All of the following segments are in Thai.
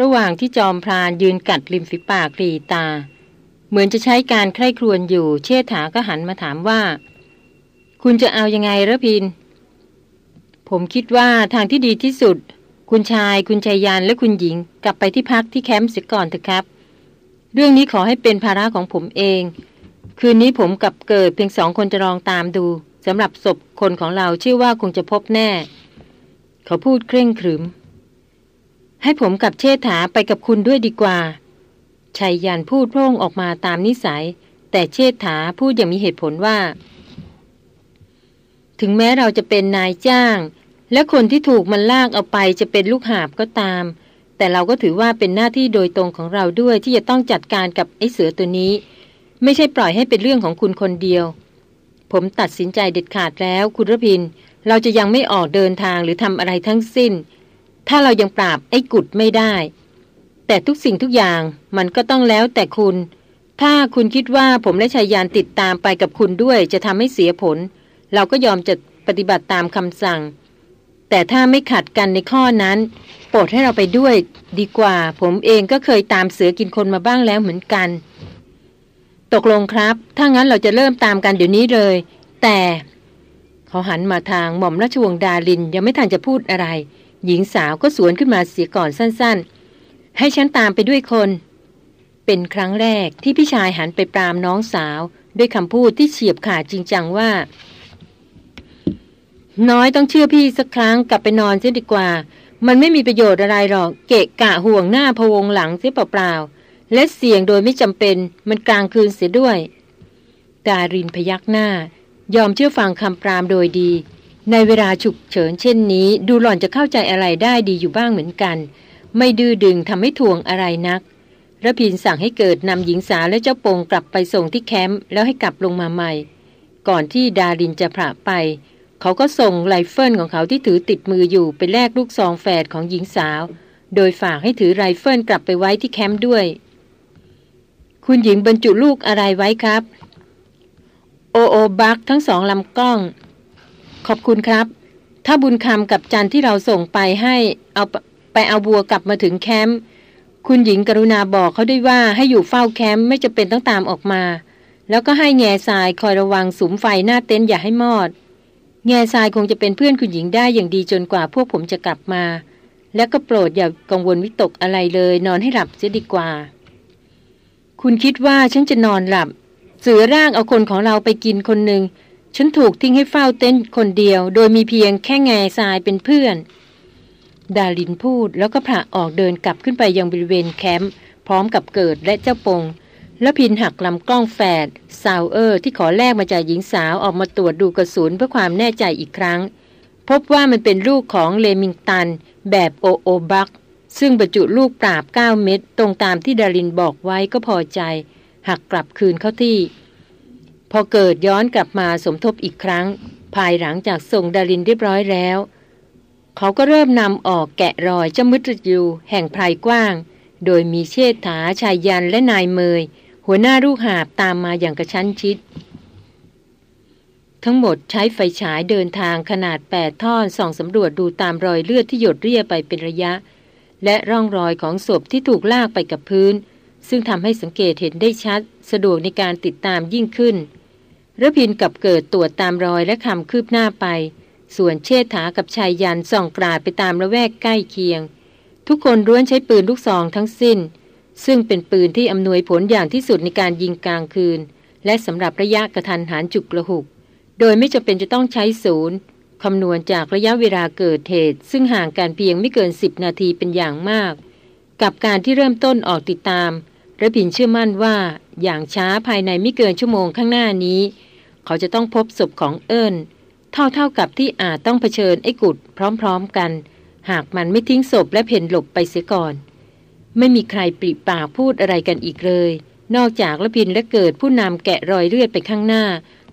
ระหว่างที่จอมพรานยืนกัดริมฝีปากรีตา เหมือนจะใช้การใคร่ครวญอยู่ เชษฐาก็หันมาถามว่า คุณจะเอายังไงระพิน ผมคิดว่าทางที่ดีที่สุด คุณชายคุณชายยานและคุณหญิง กลับไปที่พักที่แคมป์เสียก่อนเถอะครับ เรื่องนี้ขอให้เป็นภาระของผมเอง คืนนี้ผมกับเกิดเพียงสองคนจะลองตามดูสำหรับศพคนของเราเชื่อว่าคงจะพบแน่ เขาพูดเคร่งครึม ให้ผมกับเชษฐาไปกับคุณด้วยดีกว่าชัยยันพูดโพร่งออกมาตามนิสัย แต่เชษฐาพูดอย่างมีเหตุผลว่า ถึงแม้เราจะเป็นนายจ้าง และคนที่ถูกมันลากเอาไปจะเป็นลูกหาบก็ตาม แต่เราก็ถือว่าเป็นหน้าที่โดยตรงของเราด้วยที่จะต้องจัดการกับไอ้เสือตัวนี้ ไม่ใช่ปล่อยให้เป็นเรื่องของคุณคนเดียว ผมตัดสินใจเด็ดขาดแล้วคุณรพิน เราจะยังไม่ออกเดินทางหรือทำอะไรทั้งสิ้น ถ้าเรายังปราบไอ้กุดไม่ได้ แต่ทุกสิ่งทุกอย่างมันก็ต้องแล้วแต่คุณ ถ้าคุณคิดว่าผมและชายยานติดตามไปกับคุณด้วยจะทำให้เสียผล เราก็ยอมจะปฏิบัติตามคำสั่ง แต่ถ้าไม่ขัดกันในข้อนั้น โปรดให้เราไปด้วย ดีกว่า ผมเองก็เคยตามเสือกินคนมาบ้างแล้วเหมือนกัน ตกลงครับ ถ้างั้นเราจะเริ่มตามกันเดี๋ยวนี้เลย แต่เขาหันมาทางหม่อมราชวงศ์ดาลินยังไม่ทันจะพูดอะไร หญิงสาวก็สวนขึ้นมาเสียก่อนสั้นๆ ให้ฉันตามไปด้วยคน เป็นครั้งแรกที่พี่ชายหันไปปรามน้องสาว ด้วยคำพูดที่เฉียบขาดจริงจังว่า น้อยต้องเชื่อพี่สักครั้งกลับไปนอนเสียดีกว่า มันไม่มีประโยชน์อะไรหรอก เกะกะห่วงหน้าพวงหลังเสียเปล่าๆและเสี่ยงโดยไม่จำเป็นมันกลางคืนเสียด้วยดารินพยักหน้ายอมเชื่อฟังคำปรามโดยดี ในเวลาฉุกเฉินเช่นนี้ ดูหล่อนจะเข้าใจอะไรได้ดีอยู่บ้างเหมือนกัน ไม่ดื้อดึงทำให้ทวงอะไรนักระพินสั่งให้เกิดนำหญิงสาวและเจ้าปงกลับไปส่งที่แคมป์แล้วให้กลับลงมาใหม่ ก่อนที่ดารินจะพระไป เขาก็ส่งไรเฟิลของเขาที่ถือติดมืออยู่ไปแลกลูกซองแฝดของหญิงสาว โดยฝากให้ถือไรเฟิลกลับไปไว้ที่แคมป์ด้วย คุณหญิงบรรจุลูกอะไรไว้ครับ OO buck ทั้งสองลำกล้อง ขอบคุณครับ ถ้าบุญคำกับจันที่เราส่งไปให้เอาไปเอาบัวกลับมาถึงแคมป์คุณหญิงกรุณาบอกเขาด้วยว่าให้อยู่เฝ้าแคมป์ไม่จำเป็นต้องตามออกมา แล้วก็ให้แง่ทรายคอยระวังสุมไฟหน้าเต็นท์อย่าให้มอด แง่ทรายคงจะเป็นเพื่อนคุณหญิงได้อย่างดีจนกว่าพวกผมจะกลับมา แล้วก็โปรดอย่ากังวลวิตกอะไรเลย นอนให้หลับเสียดีกว่า คุณคิดว่าฉันจะนอนหลับ เสือลากเอาคนของเราไปกินคนหนึ่ง ฉันถูกทิ้งให้เฝ้าเต็นท์คนเดียว โดยมีเพียงแค่แง่ทรายเป็นเพื่อน ดารินพูดแล้วก็ผละออกเดินกลับขึ้นไปยังบริเวณแคมป์พร้อมกับเกิดและเจ้าปง รพินทร์หักลำกล้องแฝดซาวเออร์ ที่ขอแลกมาจากหญิงสาวออกมาตรวจดูกระสุนเพื่อความแน่ใจอีกครั้ง พบว่ามันเป็นลูกของเลมิงตัน แบบโอโอบักซึ่งบรรจุลูกปราบ 9 เม็ดตรงตามที่ดารินบอกไว้ก็พอใจ หักกลับคืนเข้าที่ พอเกิดย้อนกลับมาสมทบอีกครั้ง ภายหลังจากส่งดารินเรียบร้อยแล้ว เขาก็เริ่มนำออกแกะรอยเจ้ามุตรยูแห่งไพรกว้าง โดยมีเชษฐาชายยันและนายเมย หัวหน้าลูกหาบตามมาอย่างกระชั้นชิด ทั้งหมดใช้ไฟฉายเดินทางขนาดแปดท่อนส่องสำรวจดูตามรอยเลือดที่หยดเรียไปเป็นระยะ และร่องรอยของศพที่ถูกลากไปกับพื้น ซึ่งทำให้สังเกตเห็นได้ชัด สะดวกในการติดตามยิ่งขึ้น ระพินกับเกิดตรวจตามรอยและคำคืบหน้าไป ส่วนเชษฐากับชายยันส่องกราดไปตามระแวกใกล้เคียง ทุกคนร้วนใช้ปืนลูกซองทั้งสิ้น ซึ่งเป็นปืนที่อำนวยผลอย่างที่สุดในการยิงกลางคืน และสำหรับระยะกระทันหันจุกระหุก โดยไม่จำเป็นจะต้องใช้ศูนย์คำนวณจากระยะเวลาเกิดเหตุ ซึ่งห่างกันเพียงไม่เกินสิบนาทีเป็นอย่างมาก กับการที่เริ่มต้นออกติดตามระพินเชื่อมั่นว่า อย่างช้าภายในไม่เกินชั่วโมงข้างหน้านี้ เขาจะต้องพบศพของเอิญเท่าๆกับที่อาจต้องเผชิญไอ้กุดพร้อมๆกัน หากมันไม่ทิ้งศพและเพ่นหลบไปเสียก่อน ไม่มีใครปริปากพูดอะไรกันอีกเลย นอกจากละพินและเกิดผู้นำแกะรอยเลือดไปข้างหน้า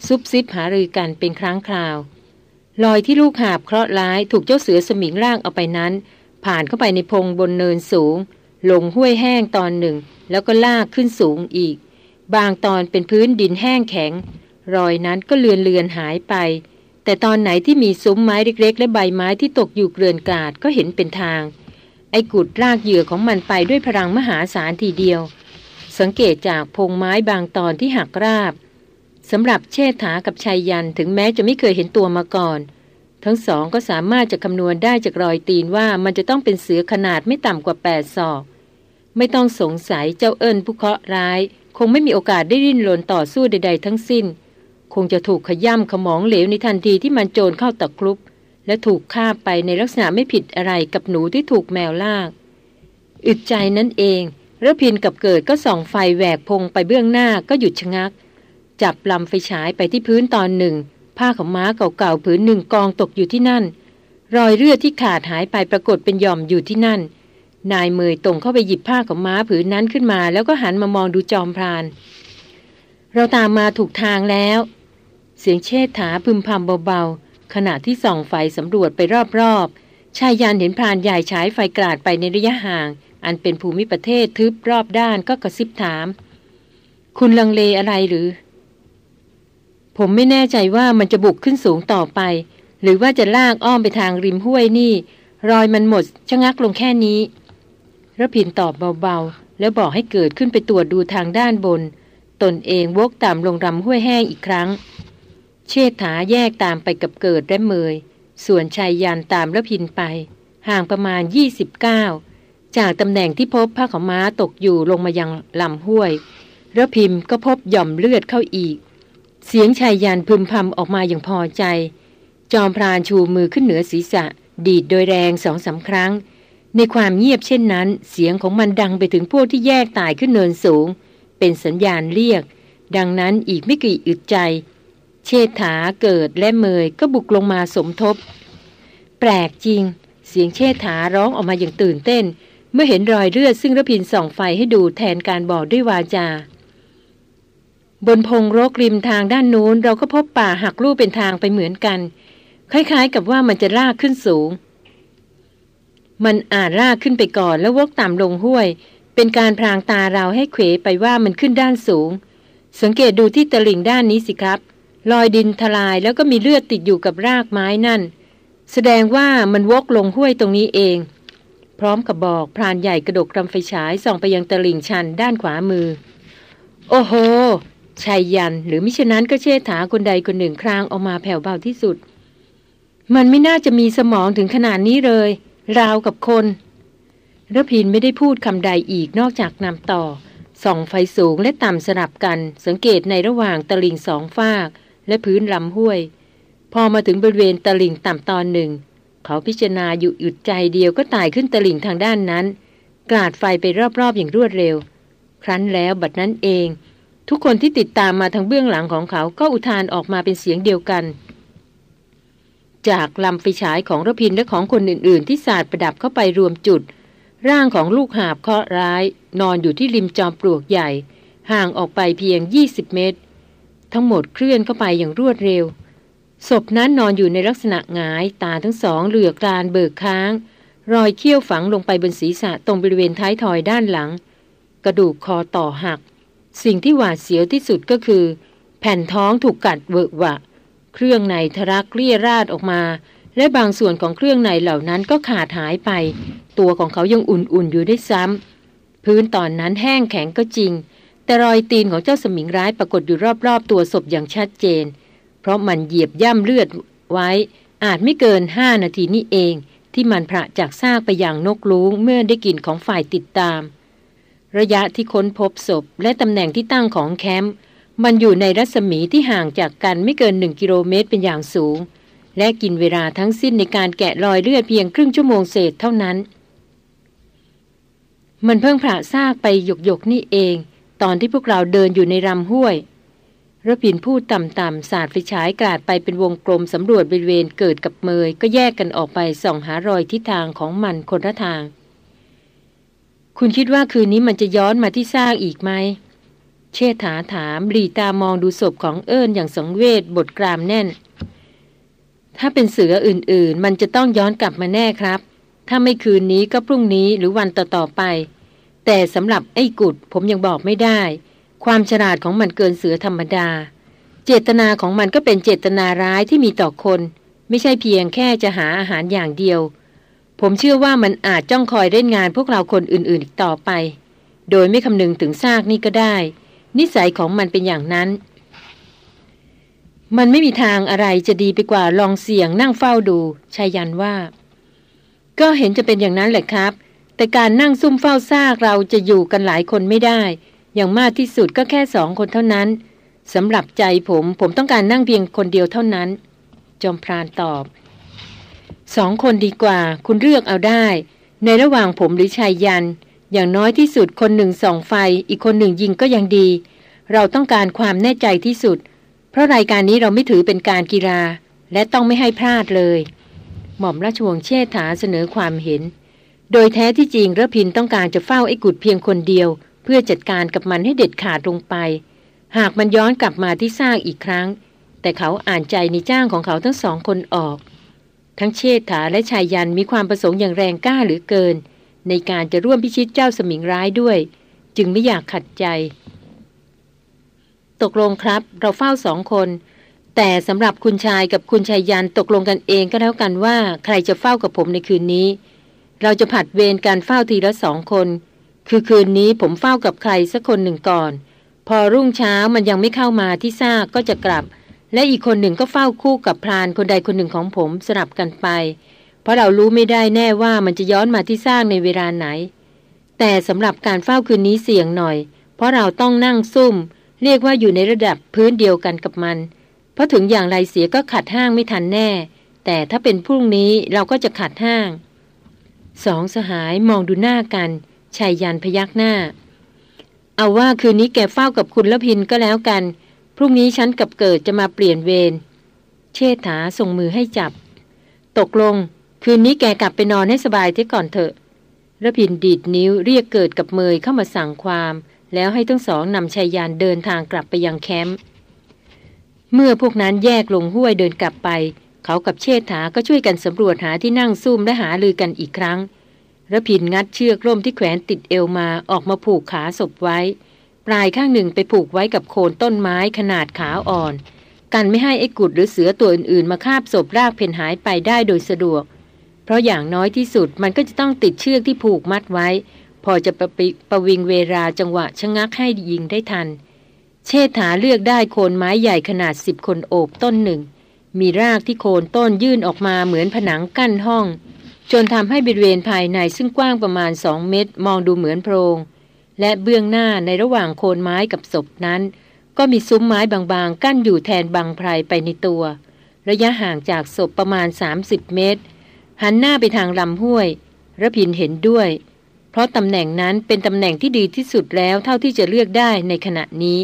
ซุบซิบหารือกันเป็นครั้งคราวรอยที่ลูกหาบเคราะห์ร้ายถูกเจ้าเสือสมิงร่างเอาไปนั้น ผ่านเข้าไปในพงบนเนินสูงลงห้วยแห้งตอนหนึ่ง แล้วก็ลากขึ้นสูงอีก บางตอนเป็นพื้นดินแห้งแข็ง รอยนั้นก็เลือนเลือนหายไป แต่ตอนไหนที่มีซุ้มไม้เล็กๆ และใบไม้ที่ตกอยู่เกลื่อนกาดก็เห็นเป็นทาง ไอ้กุดรากเหยื่อของมันไปด้วยพลังมหาศาลทีเดียว สังเกตจากพงไม้บางตอนที่หักราบสำหรับเชษฐากับชายยันถึงแม้จะไม่เคยเห็นตัวมาก่อน ทั้งสองก็สามารถจะคำนวณได้จากรอยตีนว่ามันจะต้องเป็นเสือขนาดไม่ต่ำกว่าแปดศอก ไม่ต้องสงสัยเจ้าเอิญผู้เคราะห์ร้าย คงไม่มีโอกาสได้ริ้นรนต่อสู้ใด ๆ ทั้งสิ้น คงจะถูกขย่ำขมองเหลวในทันทีที่มันโจรเข้าตะครุบและถูกฆ่าไปในลักษณะไม่ผิดอะไรกับหนูที่ถูกแมวลาก อึดใจนั่นเองระพินกับเกิดก็ส่องไฟแหวกพงไปเบื้องหน้าก็หยุดชะงัก จับลำไฟฉายไปที่พื้นตอนหนึ่ง ผ้าของม้าเก่าๆผืนหนึ่งกองตกอยู่ที่นั่น รอยเลือดที่ขาดหายไปปรากฏเป็นหย่อมอยู่ที่นั่น นายเมยตรงเข้าไปหยิบผ้าของม้าผืนนั้นขึ้นมา แล้วก็หันมามองดูจอมพราน เราตามมาถูกทางแล้ว เสียงเชษฐาพึมพำเบาๆ ขณะที่ส่องไฟสำรวจไปรอบๆ ชายยานเห็นพรานใหญ่ฉายไฟกราดไปในระยะห่าง อันเป็นภูมิประเทศทึบรอบด้านก็กระซิบถาม คุณลังเลอะไรหรือ ผมไม่แน่ใจว่ามันจะบุกขึ้นสูงต่อไป หรือว่าจะลากอ้อมไปทางริมห้วยนี่ รอยมันหมดชะงักลงแค่นี้ ระพินตอบเบาๆ แล้วบอกให้เกิดขึ้นไปตรวจดูทางด้านบน ตนเองวกต่ำลงรำห้วยแห้งอีกครั้ง เชษฐาแยกตามไปกับเกิดและเมย ส่วนชายยันตามระพินไป ห่างประมาณ 29 จากตำแหน่งที่พบผ้าขาม้าตกอยู่ลงมายังลำห้วยระพิมก็พบหย่อมเลือดเข้าอีก เสียงชายยันพึมพำออกมาอย่างพอใจ จอมพรานชูมือขึ้นเหนือศีรษะ ดีดโดยแรงสองสาครั้ง ในความเงียบเช่นนั้น เสียงของมันดังไปถึงพวกที่แยกตายขึ้นเนินสูง เป็นสัญญาณเรียก ดังนั้นอีกไม่กี่อึดใจ เชษฐาเกิดและเมยก็บุกลงมาสมทบ แปลกจริง เสียงเชษฐาร้องออกมาอย่างตื่นเต้น เมื่อเห็นรอยเลือดซึ่งระพินส่องไฟให้ดูแทนการบอกด้วยวาจา บนพงรกริมทางด้านนู้นเราก็พบป่าหักลูกเป็นทางไปเหมือนกัน คล้ายๆ กับว่ามันจะลากขึ้นสูง มันอาจลากขึ้นไปก่อนแล้ววกต่ำลงห้วย เป็นการพรางตาเราให้เขวไปว่ามันขึ้นด้านสูง สังเกตดูที่ตลิ่งด้านนี้สิครับลอยดินทลายแล้วก็มีเลือดติดอยู่กับรากไม้นั่น แสดงว่ามันวกลงห้วยตรงนี้เอง พร้อมกับบอกพรานใหญ่กระดกกำไฟฉายส่องไปยังตลิ่งชันด้านขวามือ โอ้โหชายยันหรือมิฉะนั้นก็เชษฐาคนใดคนหนึ่งครางออกมาแผ่วเบาที่สุด มันไม่น่าจะมีสมองถึงขนาดนี้เลย ราวกับคนระพินไม่ได้พูดคำใดอีกนอกจากนำต่อ ส่องไฟสูงและต่ำสลับกัน สังเกตในระหว่างตะลิงสองฝาก และพื้นลำห้วย พอมาถึงบริเวณตะลิงต่ำตอนหนึ่ง เขาพิจารณาอยู่หยุดใจเดียวก็ตายขึ้นตะลิงทางด้านนั้น กราดไฟไปรอบๆอย่างรวดเร็ว ครั้นแล้วบัดนั้นเอง ทุกคนที่ติดตามมาทางเบื้องหลังของเขาก็อุทานออกมาเป็นเสียงเดียวกัน จากลำไฟฉายของระพินและของคนอื่น ๆ ที่สาดประดับเข้าไปรวมจุด ร่างของลูกหาบเคราะห์ร้าย นอนอยู่ที่ริมจอมปลวกใหญ่ ห่างออกไปเพียง 20 เมตร ทั้งหมดเคลื่อนเข้าไปอย่างรวดเร็ว ศพนั้นนอนอยู่ในลักษณะหงาย ตาทั้งสองเหลือกกรานเบิกค้าง รอยเขี้ยวฝังลงไปบนศีรษะตรงบริเวณท้ายทอยด้านหลัง กระดูกคอต่อหัก สิ่งที่หวาดเสียวที่สุดก็คือ แผ่นท้องถูกกัดเวอะวะ เครื่องในทะลักเลี่ยราดออกมา และบางส่วนของเครื่องในเหล่านั้นก็ขาดหายไป ตัวของเขายังอุ่นๆอยู่ได้ซ้ำพื้นตอนนั้นแห้งแข็งก็จริง แต่รอยตีนของเจ้าสมิงร้ายปรากฏอยู่รอบๆ ตัวศพอย่างชัดเจน เพราะมันเหยียบย่ำเลือดไว้ อาจไม่เกินห้านาทีนี้เอง ที่มันพระจากซากไปอย่างนกลุงเมื่อได้กลิ่นของฝ่ายติดตาม ระยะที่ค้นพบศพและตำแหน่งที่ตั้งของแคมป์ มันอยู่ในรัศมีที่ห่างจากกันไม่เกินหนึ่งกิโลเมตรเป็นอย่างสูง และกินเวลาทั้งสิ้นในการแกะรอยเลือดเพียงครึ่งชั่วโมงเศษเท่านั้น มันเพิ่งผ่าซากไปหยกๆนี่เอง ตอนที่พวกเราเดินอยู่ในรำห้วยระพินพูดต่ำๆสาดไฟฉายกราดไปเป็นวงกลมสำรวจบริเวณเกิดกับเมย ก็แยกกันออกไปส่องหารอยทิศทางของมันคนละทาง คุณคิดว่าคืนนี้มันจะย้อนมาที่ซากอีกไหม เชษฐาถามหลีตามองดูศพของเอิญอย่างสังเวชบทกรามแน่น ถ้าเป็นเสืออื่นๆ มันจะต้องย้อนกลับมาแน่ครับ ถ้าไม่คืนนี้ก็พรุ่งนี้หรือวันต่อๆไป แต่สำหรับไอ้กุดผมยังบอกไม่ได้ ความฉลาดของมันเกินเสือธรรมดา เจตนาของมันก็เป็นเจตนาร้ายที่มีต่อคน ไม่ใช่เพียงแค่จะหาอาหารอย่างเดียว ผมเชื่อว่ามันอาจจ้องคอยเล่นงานพวกเราคนอื่นๆอีกต่อไป โดยไม่คำนึงถึงซากนี่ก็ได้ นิสัยของมันเป็นอย่างนั้น มันไม่มีทางอะไรจะดีไปกว่าลองเสี่ยงนั่งเฝ้าดูชายันว่า ก็เห็นจะเป็นอย่างนั้นแหละครับ แต่การนั่งซุ่มเฝ้าซากเราจะอยู่กันหลายคนไม่ได้ อย่างมากที่สุดก็แค่สองคนเท่านั้นสำหรับใจผมผมต้องการนั่งเพียงคนเดียวเท่านั้น จอมพรานตอบสองคนดีกว่า คุณเลือกเอาได้ ในระหว่างผมหรือชายยัน อย่างน้อยที่สุดคนหนึ่งส่องไฟ อีกคนหนึ่งยิงก็ยังดี เราต้องการความแน่ใจที่สุด เพราะรายการนี้เราไม่ถือเป็นการกีฬา และต้องไม่ให้พลาดเลย หม่อมราชวงศ์เชษฐาเสนอความเห็น โดยแท้ที่จริงระพินต้องการจะเฝ้าไอ้กุดเพียงคนเดียว เพื่อจัดการกับมันให้เด็ดขาดลงไป หากมันย้อนกลับมาที่ซากอีกครั้ง แต่เขาอ่านใจในจ้างของเขาทั้งสองคนออก ทั้งเชษฐาและชายยันมีความประสงค์อย่างแรงกล้าหรือเกิน ในการจะร่วมพิชิตเจ้าสมิงร้ายด้วย จึงไม่อยากขัดใจ ตกลงครับ เราเฝ้าสองคน แต่สำหรับคุณชายกับคุณชายยันตกลงกันเองก็แล้วกันว่า ใครจะเฝ้ากับผมในคืนนี้ เราจะผัดเวรการเฝ้าทีละสองคน คือคืนนี้ผมเฝ้ากับใครสักคนหนึ่งก่อน พอรุ่งเช้ามันยังไม่เข้ามาที่ซากก็จะกลับ และอีกคนหนึ่งก็เฝ้าคู่กับพรานคนใดคนหนึ่งของผมสลับกันไป ราะเรารู้ไม่ได้แน่ว่ามันจะย้อนมาที่สร้างในเวลาไหน แต่สำหรับการเฝ้าคืนนี้เสี่ยงหน่อย เพราะเราต้องนั่งซุ่ม เรียกว่าอยู่ในระดับพื้นเดียวกันกับมัน เพราะถึงอย่างไรเสียก็ขัดห้างไม่ทันแน่ แต่ถ้าเป็นพรุ่งนี้เราก็จะขัดห้าง สองสหายมองดูหน้ากันชายยันพยักหน้า เอาว่าคืนนี้แกเฝ้ากับคุณละพินก็แล้วกัน พรุ่งนี้ฉันกับเกิดจะมาเปลี่ยนเวร เชษฐาส่งมือให้จับ ตกลง คืนนี้แกกลับไปนอนให้สบายที่ก่อนเถอะระพินดีดนิ้วเรียกเกิดกับเมยเข้ามาสั่งความ แล้วให้ทั้งสองนำชายยานเดินทางกลับไปยังแคมป์เมื่อพวกนั้นแยกลงห้วยเดินกลับไป เขากับเชษฐาก็ช่วยกันสำรวจหาที่นั่งซุ่มและหาลือกันอีกครั้งระพินงัดเชือกร่มที่แขวนติดเอวมาออกมาผูกขาศพไว้ ปลายข้างหนึ่งไปผูกไว้กับโคนต้นไม้ขนาดขาวอ่อน กันไม่ให้ไอ้กุดหรือเสือตัวอื่นๆ มาคาบศพรากเพนหายไปได้โดยสะดวก เพราะอย่างน้อยที่สุดมันก็จะต้องติดเชือกที่ผูกมัดไว้ พอจะประประวิงเวลาจังหวะชะงักให้ยิงได้ทัน เชษฐาเลือกได้โคนไม้ใหญ่ขนาดสิบคนโอบต้นหนึ่ง มีรากที่โคนต้นยื่นออกมาเหมือนผนังกั้นห้อง จนทำให้บริเวณภายในซึ่งกว้างประมาณสองเมตร มองดูเหมือนโพรง และเบื้องหน้าในระหว่างโคนไม้กับศพนั้น ก็มีซุ้มไม้บางๆ กั้นอยู่แทนบังไพรไปในตัว ระยะห่างจากศพประมาณ 30 เมตร หันหน้าไปทางลำห้วยระพินเห็นด้วย เพราะตำแหน่งนั้นเป็นตำแหน่งที่ดีที่สุดแล้วเท่าที่จะเลือกได้ในขณะนี้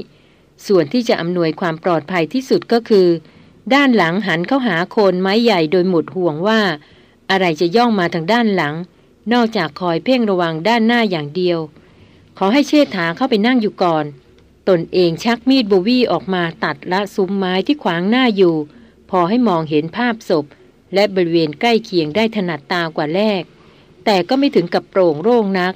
ส่วนที่จะอำนวยความปลอดภัยที่สุดก็คือ ด้านหลังหันเข้าหาโคนไม้ใหญ่โดยหมดห่วงว่า อะไรจะย่องมาทางด้านหลัง นอกจากคอยเพ่งระวังด้านหน้าอย่างเดียว ขอให้เชษฐาเข้าไปนั่งอยู่ก่อน ตนเองชักมีดโบวี่ออกมาตัดละซุ้มไม้ที่ขวางหน้าอยู่ พอให้มองเห็นภาพศพ และบริเวณใกล้เคียงได้ถนัดตากว่าแรก แต่ก็ไม่ถึงกับโปร่งโล่งนัก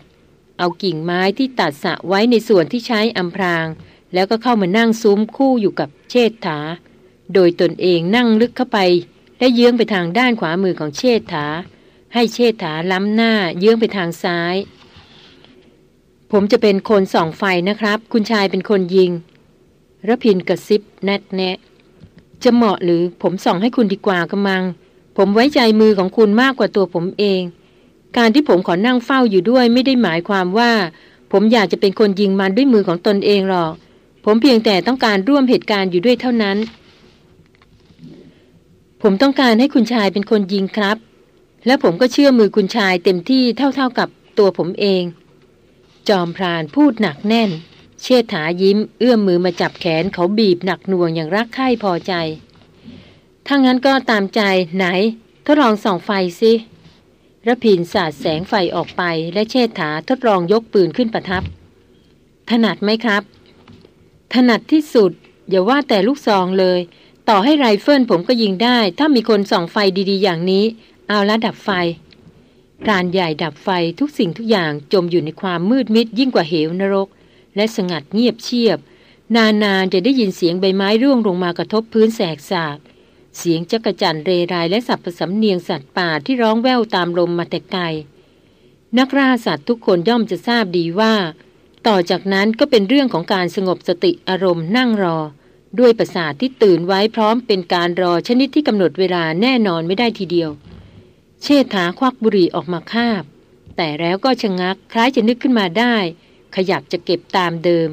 เอากิ่งไม้ที่ตัดสะไว้ในส่วนที่ใช้อำพราง แล้วก็เข้ามานั่งซุ้มคู่อยู่กับเชษฐา โดยตนเองนั่งลึกเข้าไป และเยื้องไปทางด้านขวามือของเชษฐา ให้เชษฐาล้ำหน้าเยื้องไปทางซ้าย ผมจะเป็นคนส่องไฟนะครับ คุณชายเป็นคนยิงระพินกระซิบแนทแนะจะเหมาะหรือผมส่องให้คุณดีกว่ากำมัง ผมไว้ใจมือของคุณมากกว่าตัวผมเอง การที่ผมขอนั่งเฝ้าอยู่ด้วยไม่ได้หมายความว่า ผมอยากจะเป็นคนยิงมันด้วยมือของตนเองหรอก ผมเพียงแต่ต้องการร่วมเหตุการณ์อยู่ด้วยเท่านั้น ผมต้องการให้คุณชายเป็นคนยิงครับ และผมก็เชื่อมือคุณชายเต็มที่เท่าๆกับตัวผมเอง จอมพรานพูดหนักแน่น เชษฐายิ้ม เอื้อมมือมาจับแขนเขาบีบหนักหน่วงอย่างรักใคร่พอใจ ถ้างั้นก็ตามใจไหน ทดลองส่องไฟสิระพินสาดแสงไฟออกไปและเชษฐาทดลองยกปืนขึ้นประทับ ถนัดไหมครับ ถนัดที่สุด อย่าว่าแต่ลูกซองเลย ต่อให้ไรเฟิลผมก็ยิงได้ ถ้ามีคนส่องไฟดีๆ อย่างนี้ เอาละดับไฟพรานใหญ่ดับไฟทุกสิ่งทุกอย่างจมอยู่ในความมืดมิดยิ่งกว่าเหวนรก และสงัดเงียบเชียบ นานๆจะได้ยินเสียงใบไม้ร่วงลงมากระทบพื้นแสกสาก เสียงจักจั่นเรไรและสับประสำเนียงสัตว์ป่าที่ร้องแว่วตามลมมาแต่ไกล นักล่าสัตว์ทุกคนย่อมจะทราบดีว่า ต่อจากนั้นก็เป็นเรื่องของการสงบสติอารมณ์นั่งรอ ด้วยประสาทที่ตื่นไว้พร้อมเป็นการรอชนิดที่กำหนดเวลาแน่นอนไม่ได้ทีเดียว เชษฐาควักบุหรี่ออกมาคาบ แต่แล้วก็ชะงักคล้ายจะนึกขึ้นมาได้ ขยับจะเก็บตามเดิม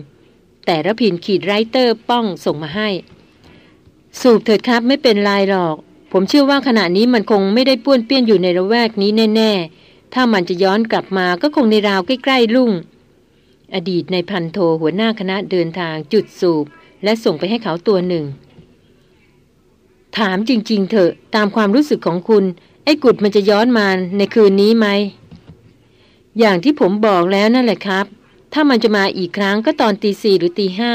แต่ระพินขีดไรเตอร์ป้องส่งมาให้ สูบเถิดครับไม่เป็นไรหรอก ผมเชื่อว่าขณะนี้มันคงไม่ได้ป้วนเปี้ยนอยู่ในระแวกนี้แน่ ๆ ถ้ามันจะย้อนกลับมาก็คงในราวใกล้ๆลุ่ง อดีตในพันโทหัวหน้าคณะเดินทางจุดสูบ และส่งไปให้เขาตัวหนึ่ง ถามจริง ๆ เถอะตามความรู้สึกของคุณ ไอ้กุดมันจะย้อนมาในคืนนี้ไหมอย่างที่ผมบอกแล้วนั่นแหละครับ ถ้ามันจะมาอีกครั้งก็ตอนตีสี่หรือตีห้า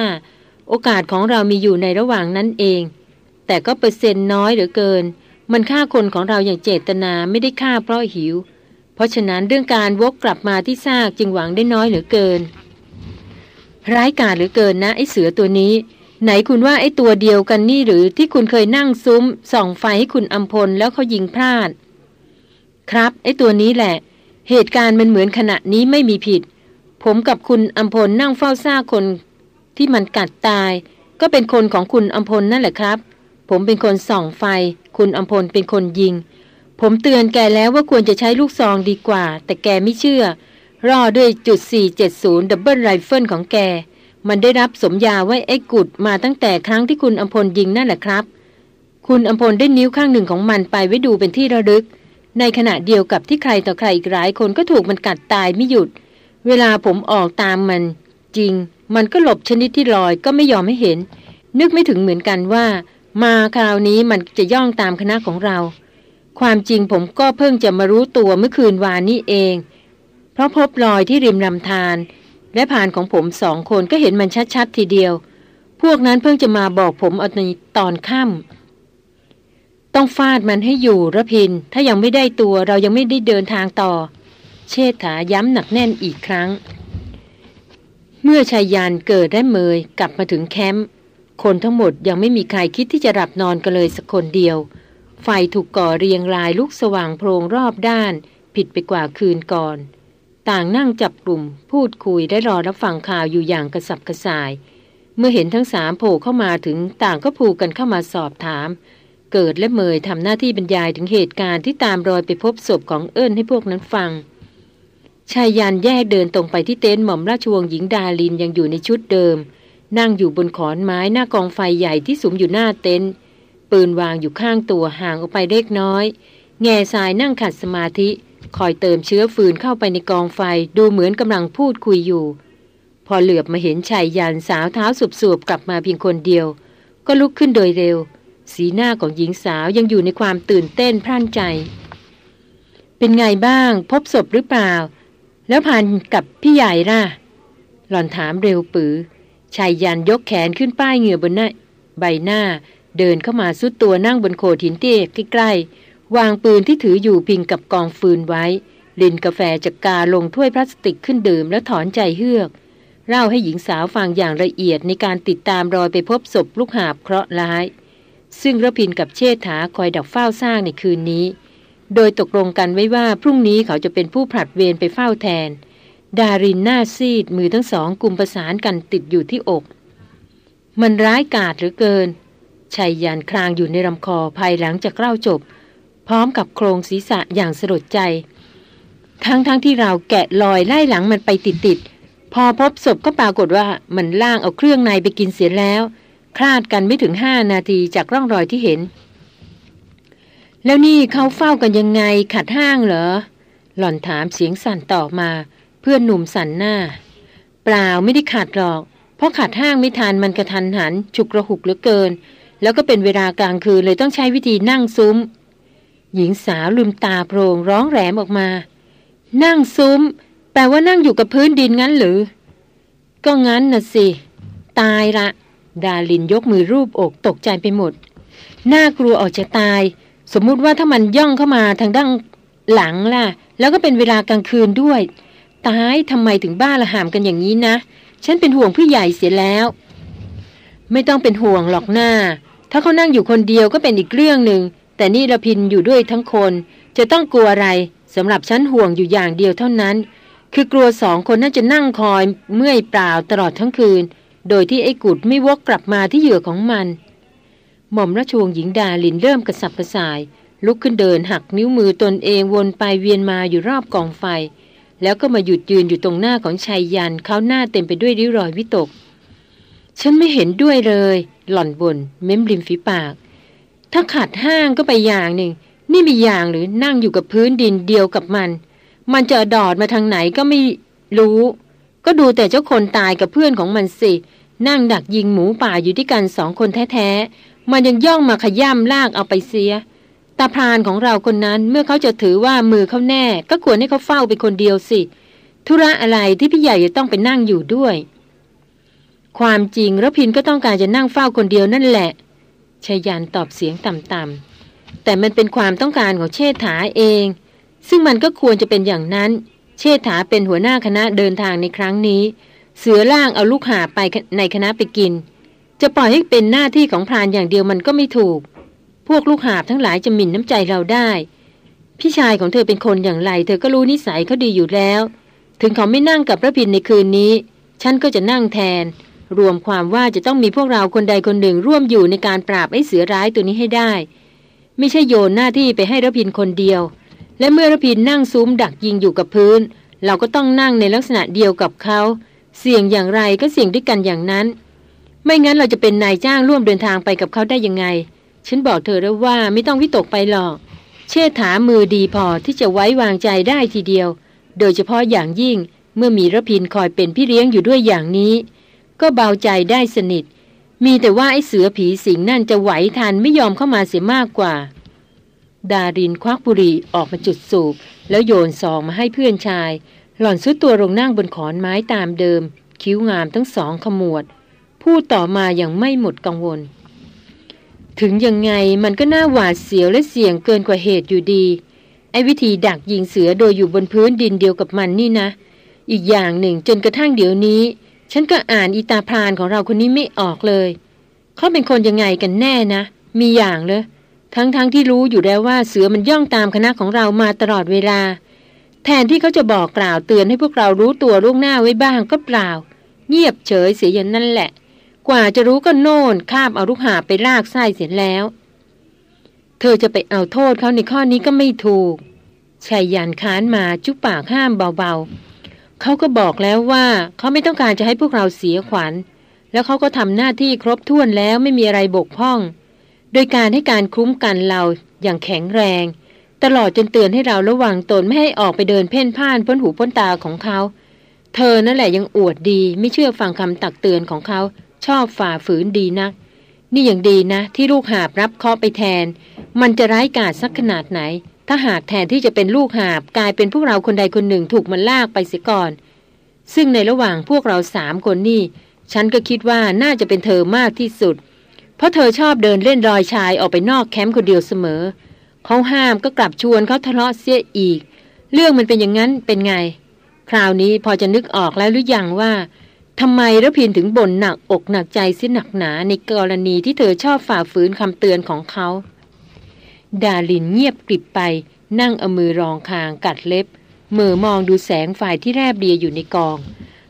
โอกาสของเรามีอยู่ในระหว่างนั้นเอง แต่ก็เปอร์เซ็นต์น้อยเหลือเกิน มันฆ่าคนของเราอย่างเจตนาไม่ได้ฆ่าเพราะหิว เพราะฉะนั้นเรื่องการวกกลับมาที่ซากจึงหวังได้น้อยเหลือเกิน ร้ายกาจเหลือเกินนะไอ้เสือตัวนี้ ไหนคุณว่าไอ้ตัวเดียวกันนี่หรือที่คุณเคยนั่งซุ้มส่องไฟให้คุณอัมพลแล้วเขายิงพลาด ครับไอ้ตัวนี้แหละ เหตุการณ์มันเหมือนขณะนี้ไม่มีผิด ผมกับคุณอัมพลนั่งเฝ้าซากคนที่มันกัดตาย ก็เป็นคนของคุณอัมพลนั่นแหละครับ ผมเป็นคนส่องไฟ คุณอำพลเป็นคนยิง ผมเตือนแกแล้วว่าควรจะใช้ลูกซองดีกว่า แต่แกไม่เชื่อ รอด้วยจุด 470 double rifle ของแก มันได้รับสมญาว่าไอ้กุดมาตั้งแต่ครั้งที่คุณอำพลยิงนั่นแหละครับ คุณอำพลได้นิ้วข้างหนึ่งของมันไปไว้ดูเป็นที่ระลึก ในขณะเดียวกับที่ใครต่อใครอีกหลายคนก็ถูกมันกัดตายไม่หยุด เวลาผมออกตามมัน จริง มันก็หลบชนิดที่รอยก็ไม่ยอมให้เห็น นึกไม่ถึงเหมือนกันว่า มาคราวนี้มันจะย่องตามคณะของเรา ความจริงผมก็เพิ่งจะมารู้ตัวเมื่อคืนวานนี้เอง เพราะพบรอยที่ริมลำธารและผ่านของผมสองคนก็เห็นมันชัดๆทีเดียว พวกนั้นเพิ่งจะมาบอกผมเอาในตอนค่ำต้องฟาดมันให้อยู่ระพิน ถ้ายังไม่ได้ตัวเรายังไม่ได้เดินทางต่อ เชษฐาย้ำหนักแน่นอีกครั้ง เมื่อชายยานเกิดได้เมยกลับมาถึงแคมป์ คนทั้งหมดยังไม่มีใครคิดที่จะหลับนอนกันเลยสักคนเดียว ไฟถูกก่อเรียงรายลุกสว่างโพรงรอบด้าน ผิดไปกว่าคืนก่อน ต่างนั่งจับกลุ่ม พูดคุยได้รอรับฟังข่าวอยู่อย่างกระสับกระส่าย เมื่อเห็นทั้งสามโผล่เข้ามาถึงต่างก็ผูกกันเข้ามาสอบถาม เกิดและเมยทำหน้าที่บรรยายถึงเหตุการณ์ที่ตามรอยไปพบศพของเอิญให้พวกนั้นฟังชายยันแยกเดินตรงไปที่เต็นท์หม่อมราชวงศ์หญิงดาลินยังอยู่ในชุดเดิม นั่งอยู่บนขอนไม้หน้ากองไฟใหญ่ที่สุมอยู่หน้าเต็นท์ปืนวางอยู่ข้างตัวห่างออกไปเล็กน้อย แง่ทรายนั่งขัดสมาธิ คอยเติมเชื้อฟืนเข้าไปในกองไฟดูเหมือนกำลังพูดคุยอยู่ พอเหลือบมาเห็นชายยันสาวเท้าสูบๆกลับมาเพียงคนเดียว ก็ลุกขึ้นโดยเร็ว สีหน้าของหญิงสาวยังอยู่ในความตื่นเต้นพร่านใจ เป็นไงบ้าง พบศพหรือเปล่า แล้วพันกับพี่ใหญ่ล่ะหล่อนถามเร็วปือ ชายยันยกแขนขึ้นป้ายเหงื่อบนหน้าใบหน้า เดินเข้ามาสุดตัวนั่งบนโขดหินเตี้ยใกล้ๆ วางปืนที่ถืออยู่พิงกับกองฟืนไว้ ลินกาแฟจากกาลงถ้วยพลาสติกขึ้นดื่มแล้วถอนใจเฮือก เล่าให้หญิงสาวฟังอย่างละเอียดในการติดตามรอยไปพบศพลูกหาบเคราะห์ร้าย ซึ่งระพินกับเชษฐาคอยดักเฝ้าสร้างในคืนนี้ โดยตกลงกันไว้ว่าพรุ่งนี้เขาจะเป็นผู้ผลัดเวรไปเฝ้าแทน ดารินหน้าซีดมือทั้งสองกลุ่มประสานกันติดอยู่ที่อก มันร้ายกาจหรือเกินชายยันคลางอยู่ในลำคอภายหลังจากเล่าจบ พร้อมกับโครงศีรษะอย่างสลดใจ ทั้งทั้งที่เราแกะลอยไล่หลังมันไปติดติดพอพบศพก็ปรากฏว่ามันล่างเอาเครื่องในไปกินเสียแล้ว คลาดกันไม่ถึงห้านาทีจากร่องรอยที่เห็น แล้วนี่เขาเฝ้ากันยังไงขัดห้างเหรอ หล่อนถามเสียงสั่นต่อมา เพื่อนหนุ่มสันหน้า เปล่าไม่ได้ขาดหรอก เพราะขาดห้างไม่ทันมันกระทันหัน ฉุกระหุกเหลือเกิน แล้วก็เป็นเวลากลางคืนเลยต้องใช้วิธีนั่งซุ้ม หญิงสาวลืมตาโพรงร้องแหลมออกมา นั่งซุ้ม แปลว่านั่งอยู่กับพื้นดินงั้นหรือ ก็งั้นน่ะสิ ตายละ ดาลินยกมือรูปอกตกใจไปหมด น่ากลัวออกจะตาย สมมุติว่าถ้ามันย่องเข้ามาทางด้านหลังล่ะ แล้วก็เป็นเวลากลางคืนด้วย ตายทำไมถึงบ้าละหามกันอย่างนี้นะ ฉันเป็นห่วงพี่ใหญ่เสียแล้ว ไม่ต้องเป็นห่วงหรอกหน้า ถ้าเขานั่งอยู่คนเดียวก็เป็นอีกเรื่องหนึ่ง แต่นี่ระพินอยู่ด้วยทั้งคน จะต้องกลัวอะไรสำหรับฉันห่วงอยู่อย่างเดียวเท่านั้น คือกลัวสองคนน่าจะนั่งคอยเมื่อยเปล่าตลอดทั้งคืน โดยที่ไอ้กุดไม่วกกลับมาที่เหยื่อของมัน หม่อมราชวงศ์หญิงดาลินเริ่มกระสับกระส่าย ลุกขึ้นเดินหักนิ้วมือตนเองวนไปเวียนมาอยู่รอบกองไฟ แล้วก็มาหยุดยืนอยู่ตรงหน้าของชายยันเขาหน้าเต็มไปด้วยริ้วรอยวิตก ฉันไม่เห็นด้วยเลย หล่อนบน เม้มริมฝีปาก ถ้าขัดห้างก็ไปอย่างหนึ่ง นี่มีอย่างหรือนั่งอยู่กับพื้นดินเดียวกับมัน มันจะดอดมาทางไหนก็ไม่รู้ ก็ดูแต่เจ้าคนตายกับเพื่อนของมันสิ นั่งดักยิงหมูป่าอยู่ที่กันสองคนแท้ๆ มันยังย่องมาขย่ำลากเอาไปเสีย ตาพรานของเราคนนั้นเมื่อเขาจะถือว่ามือเขาแน่ ก็ควรให้เขาเฝ้าไปคนเดียวสิ ธุระอะไรที่พี่ใหญ่จะต้องไปนั่งอยู่ด้วย ความจริงระพินก็ต้องการจะนั่งเฝ้าคนเดียวนั่นแหละชายันตอบเสียงต่ำๆแต่มันเป็นความต้องการของเชษฐาเอง ซึ่งมันก็ควรจะเป็นอย่างนั้น เชษฐาเป็นหัวหน้าคณะเดินทางในครั้งนี้ เสือล่างเอาลูกหาไปในคณะไปกิน จะปล่อยให้เป็นหน้าที่ของพรานอย่างเดียวมันก็ไม่ถูก พวกลูกหาบทั้งหลายจะหมิ่นน้ำใจเราได้ พี่ชายของเธอเป็นคนอย่างไร เธอก็รู้นิสัยเขาดีอยู่แล้ว ถึงเขาไม่นั่งกับพระพินในคืนนี้ ฉันก็จะนั่งแทน รวมความว่าจะต้องมีพวกเราคนใดคนหนึ่งร่วมอยู่ในการปราบไอ้เสือร้ายตัวนี้ให้ได้ ไม่ใช่โยนหน้าที่ไปให้ระพินคนเดียว และเมื่อระพินนั่งซุ้มดักยิงอยู่กับพื้น เราก็ต้องนั่งในลักษณะเดียวกับเขาเสี่ยงอย่างไรก็เสี่ยงด้วยกันอย่างนั้น ไม่งั้นเราจะเป็นนายจ้างร่วมเดินทางไปกับเขาได้ยังไง ฉันบอกเธอแล้วว่าไม่ต้องวิตกไปหรอก เชษฐามือดีพอที่จะไว้วางใจได้ทีเดียว โดยเฉพาะอย่างยิ่งเมื่อมีระพินคอยเป็นพี่เลี้ยงอยู่ด้วยอย่างนี้ ก็เบาใจได้สนิท มีแต่ว่าไอ้เสือผีสิงนั่นจะไหวทันไม่ยอมเข้ามาเสียมากกว่า ดารินควักบุหรี่ออกมาจุดสูบ แล้วโยนซองมาให้เพื่อนชาย หล่อนซุดตัวลงนั่งบนขอนไม้ตามเดิม คิ้วงามทั้งสองขมวด พูดต่อมาอย่างไม่หมดกังวล ถึงยังไงมันก็น่าหวาดเสียวและเสี่ยงเกินกว่าเหตุอยู่ดี ไอ้วิธีดักยิงเสือโดยอยู่บนพื้นดินเดียวกับมันนี่นะ อีกอย่างหนึ่งจนกระทั่งเดี๋ยวนี้ ฉันก็อ่านอีตาพรานของเราคนนี้ไม่ออกเลย เขาเป็นคนยังไงกันแน่นะ มีอย่างเลยทั้งๆทที่รู้อยู่แล้วว่าเสือมันย่องตามคณะของเรามาตลอดเวลา แทนที่เขาจะบอกกล่าวเตือนให้พวกเรารู้ตัวล่วงหน้าไว้บ้างก็เปล่า เงียบเฉยเสียอย่างนั้นแหละ กว่าจะรู้ก็โน่นคาบเอาลูกหาไปลากไส้เสร็จแล้ว เธอจะไปเอาโทษเขาในข้อนี้ก็ไม่ถูกชายยันค้านมาจุปากห้ามเบาๆ เขาก็บอกแล้วว่าเขาไม่ต้องการจะให้พวกเราเสียขวัญ แล้วเขาก็ทำหน้าที่ครบถ้วนแล้วไม่มีอะไรบกพร่อง โดยการให้การคุ้มกันเราอย่างแข็งแรง ตลอดจนเตือนให้เราระวังตนไม่ให้ออกไปเดินเพ่นพ่านพ้นหูพ้นตาของเขา เธอนั่นแหละยังอวดดีไม่เชื่อฟังคำตักเตือนของเขา ชอบฝ่าฝืนดีนัก นี่อย่างดีนะ ที่ลูกหาบรับเคาะไปแทน มันจะร้ายกาจสักขนาดไหน ถ้าหากแทนที่จะเป็นลูกหาบกลายเป็นพวกเราคนใดคนหนึ่งถูกมันลากไปเสียก่อน ซึ่งในระหว่างพวกเราสามคนนี่ฉันก็คิดว่าน่าจะเป็นเธอมากที่สุด เพราะเธอชอบเดินเล่นรอยชายออกไปนอกแคมป์คนเดียวเสมอ เขาห้ามก็กลับชวนเขาทะเลาะเสียอีก เรื่องมันเป็นอย่างนั้นเป็นไง คราวนี้พอจะนึกออกแล้วหรือยังว่า ทำไมระพินถึงบ่นหนักอกหนักใจเสิหนักหนาในกรณีที่เธอชอบฝ่าฝืนคำเตือนของเขา ดาลินเงียบกริบไป นั่งเอามือรองคางกัดเล็บมือมองดูแสงไฟที่แรบเรียอยู่ในกอง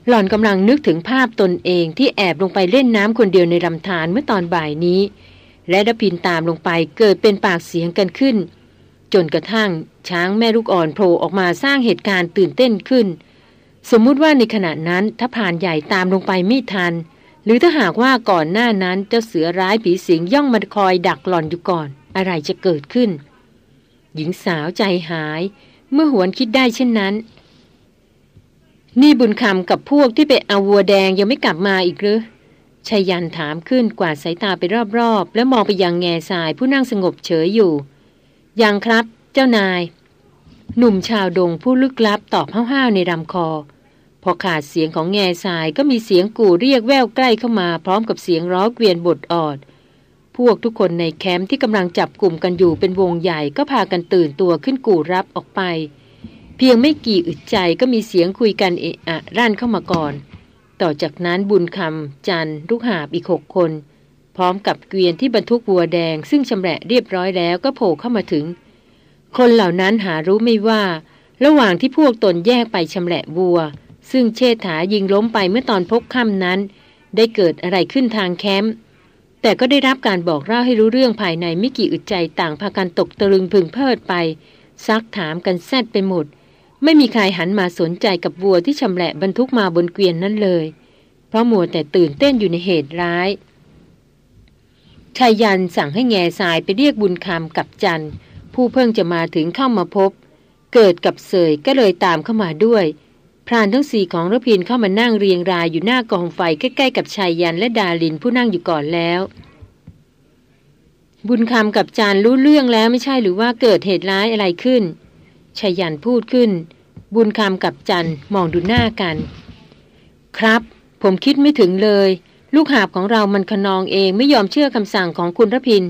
หล่อนกำลังนึกถึงภาพตนเองที่แอบลงไปเล่นน้ำคนเดียวในลำธารเมื่อตอนบ่ายนี้ และระพินตามลงไปเกิดเป็นปากเสียงกันขึ้น จนกระทั่งช้างแม่ลูกอ่อนโผล่ออกมาสร้างเหตุการณ์ตื่นเต้นขึ้น สมมุติว่าในขณะนั้นถ้าผ่านใหญ่ตามลงไปไม่ทัน หรือถ้าหากว่าก่อนหน้านั้นเจ้าเสือร้ายผีสิงย่องมาคอยดักหล่อนอยู่ก่อน อะไรจะเกิดขึ้น หญิงสาวใจหาย เมื่อหวนคิดได้เช่นนั้น นี่บุญคำกับพวกที่ไปเอาวัวแดงยังไม่กลับมาอีกหรือชายันถามขึ้นกวาดสายตาไปรอบๆ แล้วมองไปยังแง่ทรายผู้นั่งสงบเฉยอยู่ ยังครับ เจ้านาย หนุ่มชาวดงผู้ลึกลับตอบห้าวๆในลำคอ พอขาดเสียงของแง่ทรายก็มีเสียงกู่เรียกแววใกล้เข้ามาพร้อมกับเสียงร้อเกวียนบทออด พวกทุกคนในแคมป์ที่กำลังจับกลุ่มกันอยู่เป็นวงใหญ่ก็พากันตื่นตัวขึ้นกู่รับออกไป เพียงไม่กี่อึดใจก็มีเสียงคุยกันเอะอะรั่นเข้ามาก่อน ต่อจากนั้นบุญคำจันลูกหาบอีกหกคน พร้อมกับเกวียนที่บรรทุกวัวแดง ซึ่งชำแหละเรียบร้อยแล้วก็โผล่เข้ามาถึง คนเหล่านั้นหารู้ไม่ว่า ระหว่างที่พวกตนแยกไปชำแหละวัว ซึ่งเชษฐายิงล้มไปเมื่อตอนพบค่ำนั้น ได้เกิดอะไรขึ้นทางแคมป์แต่ก็ได้รับการบอกเล่าให้รู้เรื่องภายในไม่กี่อึดใจต่างพากันตกตะลึงพึงเพลิดไป ซักถามกันแซดไปหมด ไม่มีใครหันมาสนใจกับวัวที่ชำแหละบรรทุกมาบนเกวียนนั้นเลย เพราะมัวแต่ตื่นเต้นอยู่ในเหตุร้ายชายยันสั่งให้แง่สายไปเรียกบุญคำกับจันผู้เพิ่งจะมาถึงเข้ามาพบ เกิดกับเสยก็เลยตามเข้ามาด้วย รานทั้งสี่ของรพินเข้ามานั่งเรียงรายอยู่หน้ากองไฟใกล้ๆกับชายยันและดาลินผู้นั่งอยู่ก่อนแล้ว บุญคำกับจันรู้เรื่องแล้วไม่ใช่หรือว่าเกิดเหตุร้ายอะไรขึ้นชายันพูดขึ้น บุญคำกับจันมองดูหน้ากัน ครับ ผมคิดไม่ถึงเลย ลูกหาบของเรามันขนองเองไม่ยอมเชื่อคำสั่งของคุณรพิน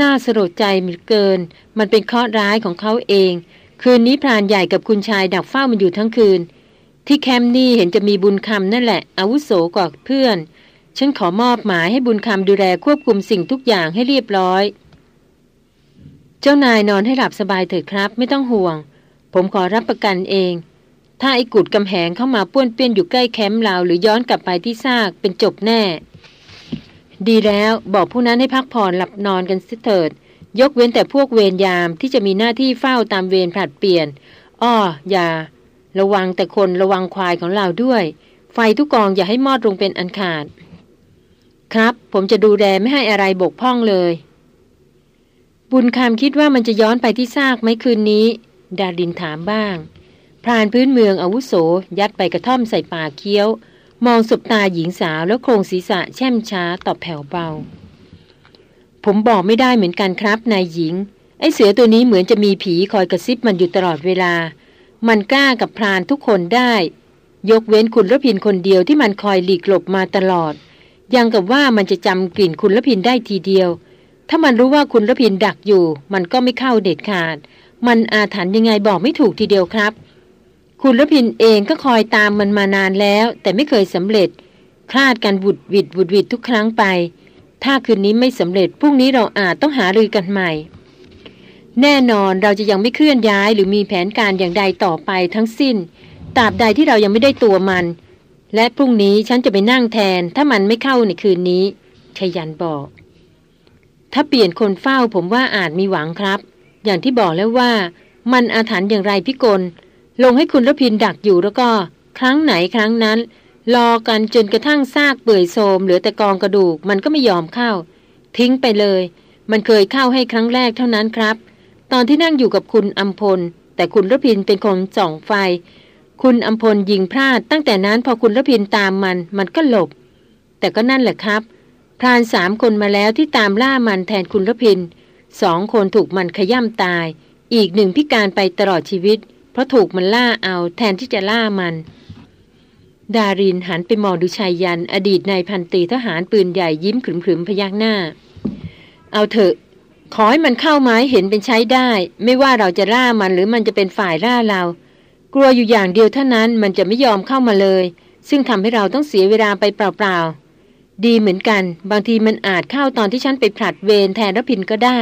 น่าสลดใจเกิน มันเป็นข้อร้ายของเขาเอง คืนนี้พรานใหญ่กับคุณชายดักเฝ้ามันอยู่ทั้งคืน ที่แคมป์นี่เห็นจะมีบุญคำนั่นแหละ อาวุโสกว่าเพื่อน ฉันขอมอบหมายให้บุญคำดูแลควบคุมสิ่งทุกอย่างให้เรียบร้อย เจ้านายนอนให้หลับสบายเถิดครับ ไม่ต้องห่วง ผมขอรับประกันเอง ถ้าไอ้กุดกำแหงเข้ามาป้วนเปี้ยนอยู่ใกล้แคมป์เราหรือย้อนกลับไปที่ซากเป็นจบแน่ ดีแล้วบอกผู้นั้นให้พักผ่อนหลับนอนกันสิเถิด ยกเว้นแต่พวกเวรยามที่จะมีหน้าที่เฝ้าตามเวรผลัดเปลี่ยน อ้อ อย่า ระวังแต่คนระวังควายของเราด้วย ไฟทุกกองอย่าให้มอดลงเป็นอันขาด ครับ ผมจะดูแลไม่ให้อะไรบกพร่องเลย บุญคำคิดว่ามันจะย้อนไปที่ซากไหมคืนนี้ ดาดินถามบ้าง พรานพื้นเมืองอาวุโส ยัดใบกระท่อมใส่ปากเคี้ยว มองสบตาหญิงสาวแล้วโครงศีรษะแช่มช้าตอบแผ่วเบา ผมบอกไม่ได้เหมือนกันครับนายหญิง ไอเสือตัวนี้เหมือนจะมีผีคอยกระซิบมันอยู่ตลอดเวลา มันกล้ากับพรานทุกคนได้ ยกเว้นคุณละพินคนเดียวที่มันคอยหลีกหลบมาตลอด ยังกับว่ามันจะจำกลิ่นคุณละพินได้ทีเดียว ถ้ามันรู้ว่าคุณละพินดักอยู่ มันก็ไม่เข้าเด็ดขาด มันอาถรรพ์ยังไงบอกไม่ถูกทีเดียวครับ คุณรพินเองก็คอยตามมันมานานแล้ว แต่ไม่เคยสำเร็จ คลาดกันบุดวิดบุดวิดทุกครั้งไป ถ้าคืนนี้ไม่สำเร็จพรุ่งนี้เราอาจต้องหารือกันใหม่ แน่นอนเราจะยังไม่เคลื่อนย้ายหรือมีแผนการอย่างใดต่อไปทั้งสิ้นตราบใดที่เรายังไม่ได้ตัวมัน และพรุ่งนี้ฉันจะไปนั่งแทน ถ้ามันไม่เข้าในคืนนี้ชยันบอก ถ้าเปลี่ยนคนเฝ้าผมว่าอาจมีหวังครับ อย่างที่บอกแล้วว่ามันอาถรรพ์อย่างไรพิกล ลงให้คุณรพินดักอยู่แล้วก็ ครั้งไหนครั้งนั้น รอกันจนกระทั่งซากเปื่อยโทมเหลือแต่กองกระดูกมันก็ไม่ยอมเข้า ทิ้งไปเลย มันเคยเข้าให้ครั้งแรกเท่านั้นครับ ตอนที่นั่งอยู่กับคุณอัมพล แต่คุณรพินเป็นคนส่องไฟ คุณอัมพลยิงพลาด ตั้งแต่นั้นพอคุณรพินตามมัน มันก็หลบ แต่ก็นั่นแหละครับ พรานสามคนมาแล้วที่ตามล่ามันแทนคุณรพินสองคนถูกมันขย่ำตาย อีกหนึ่งพิการไปตลอดชีวิต เพราะถูกมันล่าเอาแทนที่จะล่ามัน ดารินหันไปมองดูชายยัน อดีตนายพันตีทหารปืนใหญ่ยิ้มขรึมๆพยักหน้า เอาเถอะ ขอให้มันเข้าไม้เห็นเป็นใช้ได้ ไม่ว่าเราจะล่ามันหรือมันจะเป็นฝ่ายล่าเรา กลัวอยู่อย่างเดียวเท่านั้นมันจะไม่ยอมเข้ามาเลย ซึ่งทำให้เราต้องเสียเวลาไปเปล่าๆ ดีเหมือนกัน บางทีมันอาจเข้าตอนที่ฉันไปผลัดเวรแทนรพินก็ได้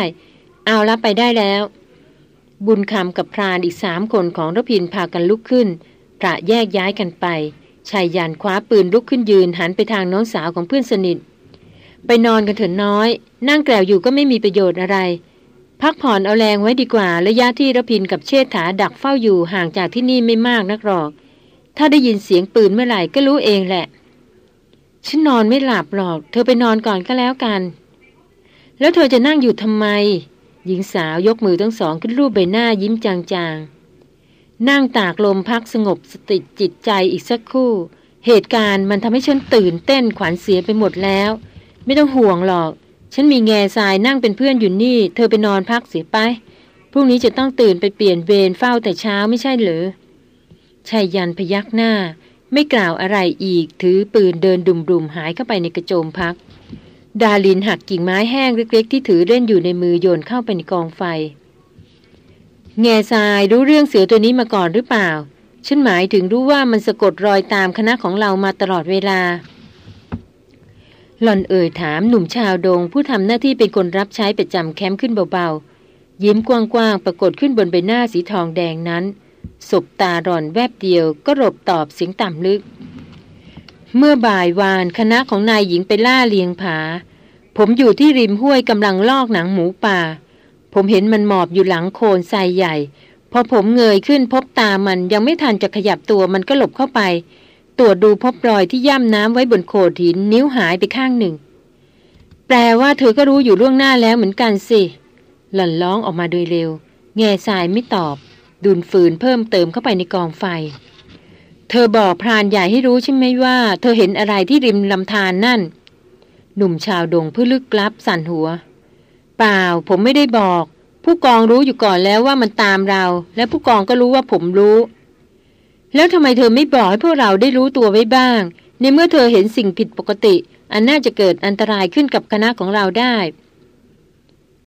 เอาละไปได้แล้ว บุญคำกับพรานอีกสามคนของรพินพากันลุกขึ้นพระแยกย้ายกันไป ชายยันคว้าปืนลุกขึ้นยืนหันไปทางน้องสาวของเพื่อนสนิท ไปนอนกันเถอะน้อย นั่งแกลวอยู่ก็ไม่มีประโยชน์อะไร พักผ่อนเอาแรงไว้ดีกว่าระยะที่ระพินกับเชษฐาดักเฝ้าอยู่ห่างจากที่นี่ไม่มากนักหรอก ถ้าได้ยินเสียงปืนเมื่อไหร่ก็รู้เองแหละ ฉันนอนไม่หลับหรอก เธอไปนอนก่อนก็แล้วกัน แล้วเธอจะนั่งอยู่ทำไม หญิงสาวยกมือทั้งสองขึ้นรูปใบหน้ายิ้มจางๆ นั่งตากลมพักสงบสติจิตใจอีกสักครู่ เหตุการณ์มันทำให้ฉันตื่นเต้นขวัญเสียไปหมดแล้ว ไม่ต้องห่วงหรอก ฉันมีแง่ทรายนั่งเป็นเพื่อนอยู่นี่ เธอไปนอนพักเสียไปพรุ่งนี้จะต้องตื่นไปเปลี่ยนเวรเฝ้าแต่เช้าไม่ใช่เหรอชายยันพยักหน้า ไม่กล่าวอะไรอีกถือปืนเดินดุมๆหายเข้าไปในกระโจมพัก ดาลินหักกิ่งไม้แห้งเล็กๆที่ถือเล่นอยู่ในมือโยนเข้าไปในกองไฟ แง่ทรายรู้เรื่องเสือตัวนี้มาก่อนหรือเปล่า ฉันหมายถึงรู้ว่ามันสะกดรอยตามคณะของเรามาตลอดเวลา หล่อนเอ่ยถามหนุ่มชาวดง ผู้ทำหน้าที่เป็นคนรับใช้ประจำแคมป์ขึ้นเบาๆ ยิ้มกว้างๆ ปรากฏขึ้นบนใบหน้าสีทองแดงนั้น สบตาหล่อนแวบเดียวก็รบตอบเสียงต่ำลึก เมื่อบ่ายวานคณะของนายหญิงไปล่าเลียงผา ผมอยู่ที่ริมห้วยกำลังลอกหนังหมูป่า ผมเห็นมันหมอบอยู่หลังโคนทรายใหญ่ พอผมเงยขึ้นพบตามันยังไม่ทันจะขยับตัวมันก็หลบเข้าไป ตรวจดูพบรอยที่ย่ำน้ำไว้บนโขดหินนิ้วหายไปข้างหนึ่ง แปลว่าเธอก็รู้อยู่ล่วงหน้าแล้วเหมือนกันสิ หล่อนร้องออกมาโดยเร็ว แง่สายไม่ตอบ ดุนฝืนเพิ่มเติมเข้าไปในกองไฟ เธอบอกพรานใหญ่ให้รู้ใช่ไหมว่า เธอเห็นอะไรที่ริมลำธารนนั่น หนุ่มชาวดงเพื่อลึกลับสั่นหัว เปล่า ผมไม่ได้บอก ผู้กองรู้อยู่ก่อนแล้วว่ามันตามเรา และผู้กองก็รู้ว่าผมรู้ แล้วทำไมเธอไม่บอกให้พวกเราได้รู้ตัวไว้บ้าง ในเมื่อเธอเห็นสิ่งผิดปกติ อันน่าจะเกิดอันตรายขึ้นกับคณะของเราได้